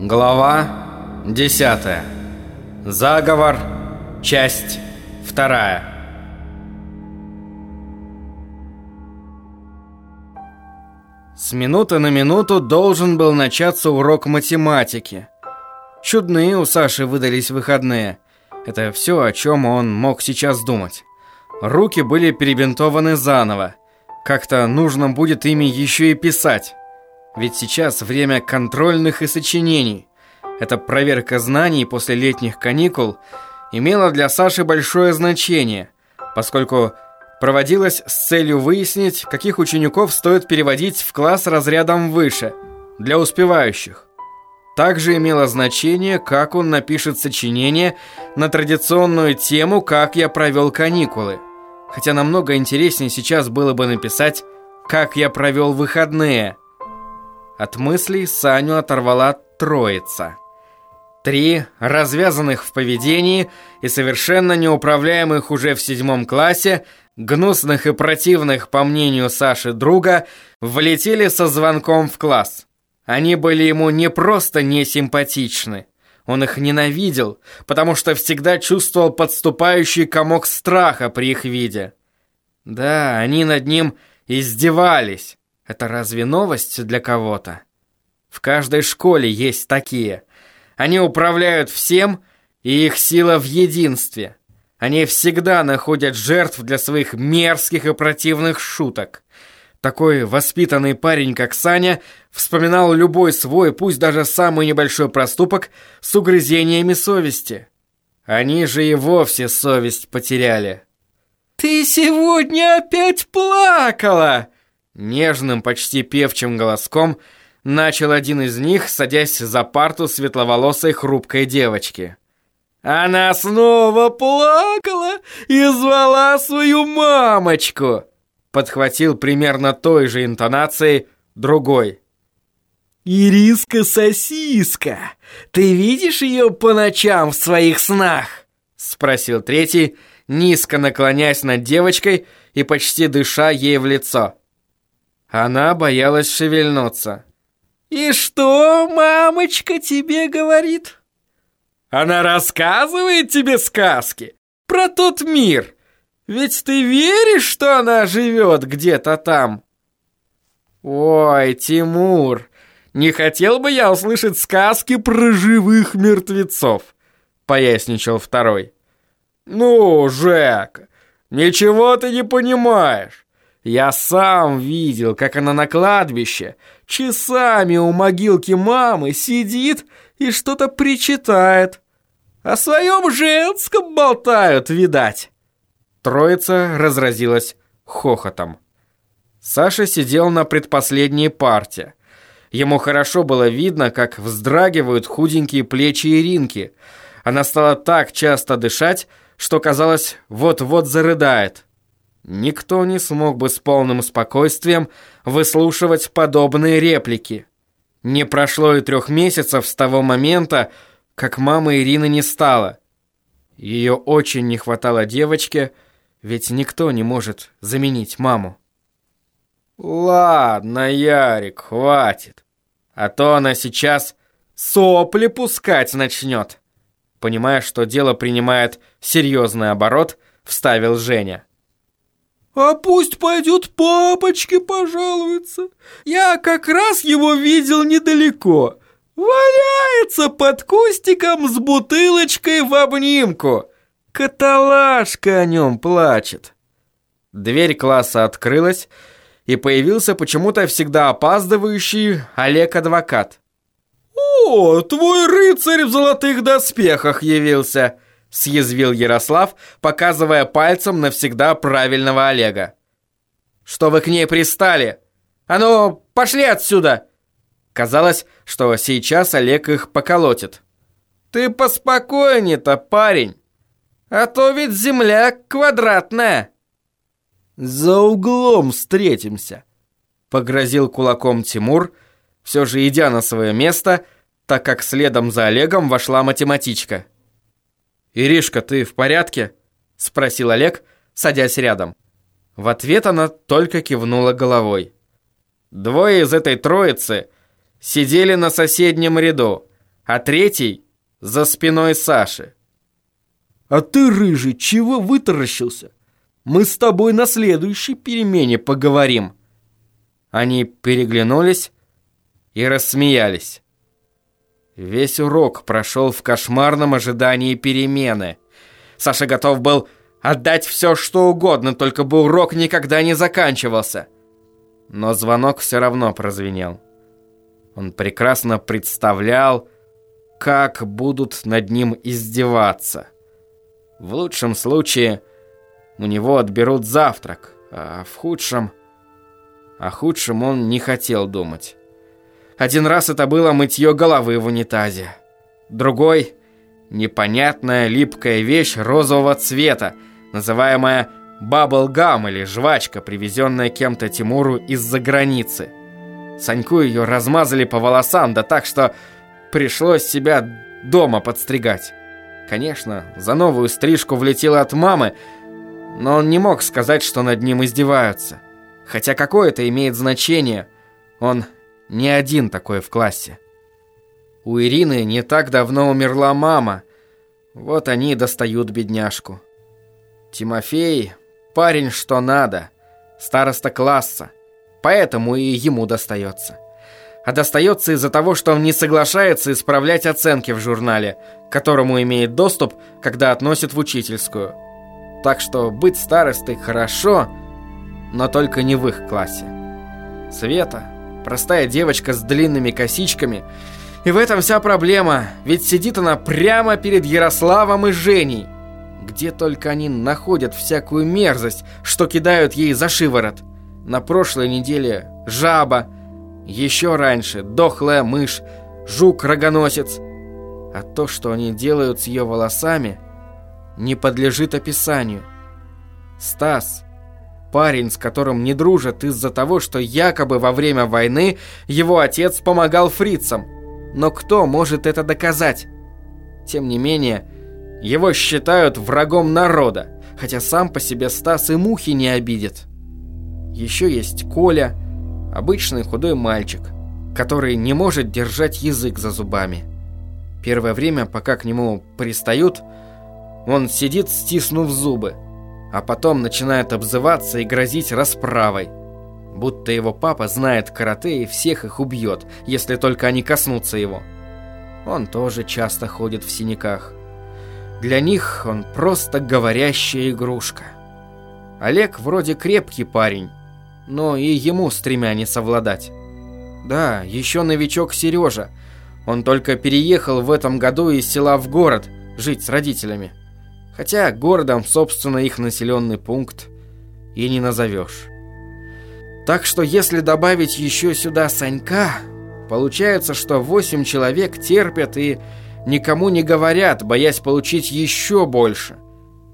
Глава 10. Заговор. Часть 2. С минуты на минуту должен был начаться урок математики. Чудные у Саши выдались выходные. Это все, о чем он мог сейчас думать. Руки были перебинтованы заново. Как-то нужно будет ими еще и писать. Ведь сейчас время контрольных и сочинений. Эта проверка знаний после летних каникул имела для Саши большое значение, поскольку проводилась с целью выяснить, каких учеников стоит переводить в класс разрядом выше, для успевающих. Также имело значение, как он напишет сочинение на традиционную тему «Как я провел каникулы». Хотя намного интереснее сейчас было бы написать «Как я провел выходные», от мыслей Саню оторвала троица. Три развязанных в поведении и совершенно неуправляемых уже в седьмом классе, гнусных и противных, по мнению Саши, друга, влетели со звонком в класс. Они были ему не просто несимпатичны. Он их ненавидел, потому что всегда чувствовал подступающий комок страха при их виде. Да, они над ним издевались, это разве новость для кого-то? В каждой школе есть такие. Они управляют всем, и их сила в единстве. Они всегда находят жертв для своих мерзких и противных шуток. Такой воспитанный парень, как Саня, вспоминал любой свой, пусть даже самый небольшой проступок, с угрызениями совести. Они же и вовсе совесть потеряли. «Ты сегодня опять плакала!» Нежным, почти певчим голоском начал один из них, садясь за парту светловолосой хрупкой девочки. Она снова плакала и звала свою мамочку. Подхватил примерно той же интонацией другой. «Ириска-сосиска, ты видишь ее по ночам в своих снах?» Спросил третий, низко наклоняясь над девочкой и почти дыша ей в лицо. Она боялась шевельнуться. «И что мамочка тебе говорит?» «Она рассказывает тебе сказки про тот мир. Ведь ты веришь, что она живет где-то там?» «Ой, Тимур, не хотел бы я услышать сказки про живых мертвецов», поясничал второй. «Ну, Жек, ничего ты не понимаешь. Я сам видел, как она на кладбище часами у могилки мамы сидит и что-то причитает. О своем женском болтают, видать. Троица разразилась хохотом. Саша сидел на предпоследней парте. Ему хорошо было видно, как вздрагивают худенькие плечи Иринки. Она стала так часто дышать, что казалось, вот-вот зарыдает. Никто не смог бы с полным спокойствием выслушивать подобные реплики. Не прошло и трех месяцев с того момента, как мама Ирины не стала. Ее очень не хватало девочке, ведь никто не может заменить маму. «Ладно, Ярик, хватит, а то она сейчас сопли пускать начнет». Понимая, что дело принимает серьезный оборот, вставил Женя. А пусть пойдет папочке пожалуется. Я как раз его видел недалеко. Валяется под кустиком с бутылочкой в обнимку. Каталашка о нем плачет. Дверь класса открылась, и появился почему-то всегда опаздывающий Олег-адвокат. «О, твой рыцарь в золотых доспехах явился!» Съязвил Ярослав, показывая пальцем навсегда правильного Олега. «Что вы к ней пристали? А ну, пошли отсюда!» Казалось, что сейчас Олег их поколотит. «Ты поспокойнее-то, парень, а то ведь земля квадратная!» «За углом встретимся!» Погрозил кулаком Тимур, все же идя на свое место, так как следом за Олегом вошла математичка. «Иришка, ты в порядке?» – спросил Олег, садясь рядом. В ответ она только кивнула головой. Двое из этой троицы сидели на соседнем ряду, а третий за спиной Саши. «А ты, рыжий, чего вытаращился? Мы с тобой на следующей перемене поговорим». Они переглянулись и рассмеялись. Весь урок прошел в кошмарном ожидании перемены. Саша готов был отдать все, что угодно, только бы урок никогда не заканчивался. Но звонок все равно прозвенел. Он прекрасно представлял, как будут над ним издеваться. В лучшем случае у него отберут завтрак, а в худшем... О худшем он не хотел думать. Один раз это было мытье головы в унитазе. Другой — непонятная липкая вещь розового цвета, называемая баблгам или жвачка, привезенная кем-то Тимуру из-за границы. Саньку ее размазали по волосам, да так, что пришлось себя дома подстригать. Конечно, за новую стрижку влетело от мамы, но он не мог сказать, что над ним издеваются. Хотя какое это имеет значение, он не один такой в классе. У Ирины не так давно умерла мама. Вот они достают бедняжку. Тимофей – парень что надо, староста класса, поэтому и ему достается. А достается из-за того, что он не соглашается исправлять оценки в журнале, к которому имеет доступ, когда относит в учительскую. Так что быть старостой хорошо, но только не в их классе. Света Простая девочка с длинными косичками. И в этом вся проблема, ведь сидит она прямо перед Ярославом и Женей. Где только они находят всякую мерзость, что кидают ей за шиворот. На прошлой неделе жаба, еще раньше дохлая мышь, жук-рогоносец. А то, что они делают с ее волосами, не подлежит описанию. Стас Парень, с которым не дружат из-за того, что якобы во время войны его отец помогал фрицам. Но кто может это доказать? Тем не менее, его считают врагом народа, хотя сам по себе Стас и мухи не обидит. Еще есть Коля, обычный худой мальчик, который не может держать язык за зубами. Первое время, пока к нему пристают, он сидит, стиснув зубы, а потом начинает обзываться и грозить расправой. Будто его папа знает карате и всех их убьет, если только они коснутся его. Он тоже часто ходит в синяках. Для них он просто говорящая игрушка. Олег вроде крепкий парень, но и ему с тремя не совладать. Да, еще новичок Сережа. Он только переехал в этом году из села в город жить с родителями. Хотя городом, собственно, их населенный пункт и не назовешь. Так что если добавить еще сюда Санька, получается, что восемь человек терпят и никому не говорят, боясь получить еще больше.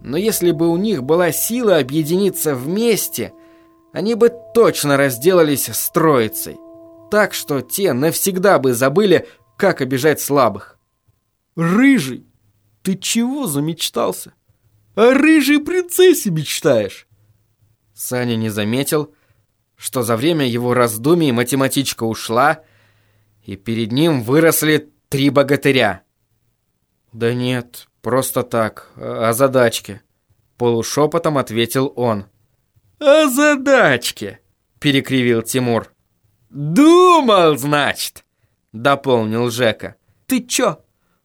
Но если бы у них была сила объединиться вместе, они бы точно разделались с троицей. Так что те навсегда бы забыли, как обижать слабых. «Рыжий!» Ты чего замечтался? О рыжей принцессе мечтаешь? Саня не заметил, что за время его раздумий математичка ушла, и перед ним выросли три богатыря. «Да нет, просто так, о задачке», — полушепотом ответил он. «О задачке», — перекривил Тимур. «Думал, значит», — дополнил Жека. «Ты чё,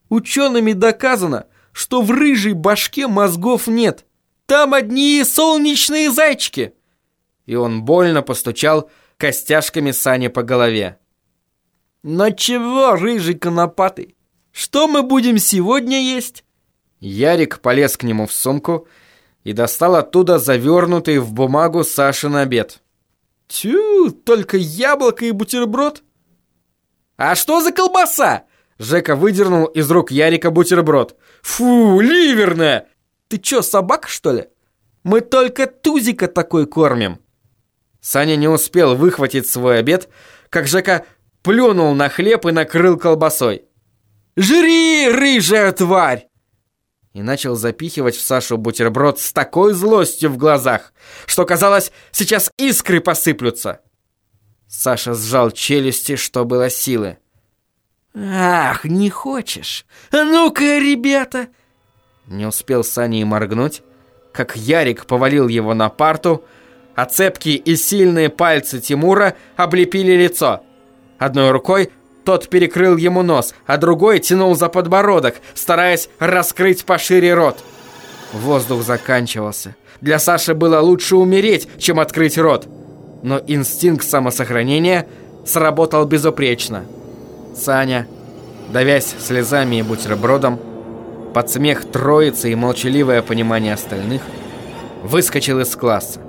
Учеными доказано, что в рыжей башке мозгов нет. Там одни солнечные зайчики. И он больно постучал костяшками Сани по голове. Но чего, рыжий конопатый? Что мы будем сегодня есть? Ярик полез к нему в сумку и достал оттуда завернутый в бумагу Сашин обед. Тю, только яблоко и бутерброд? А что за колбаса? Жека выдернул из рук Ярика бутерброд. «Фу, ливерная!» «Ты чё, собака, что ли? Мы только тузика такой кормим!» Саня не успел выхватить свой обед, как Жека плюнул на хлеб и накрыл колбасой. «Жри, рыжая тварь!» И начал запихивать в Сашу бутерброд с такой злостью в глазах, что казалось, сейчас искры посыплются. Саша сжал челюсти, что было силы. Ах, не хочешь? Ну-ка, ребята! Не успел Саня и моргнуть, как Ярик повалил его на парту, а цепкие и сильные пальцы Тимура облепили лицо. Одной рукой тот перекрыл ему нос, а другой тянул за подбородок, стараясь раскрыть пошире рот. Воздух заканчивался. Для Саши было лучше умереть, чем открыть рот. Но инстинкт самосохранения сработал безупречно. Саня, давясь слезами и бутербродом, под смех троицы и молчаливое понимание остальных, выскочил из класса.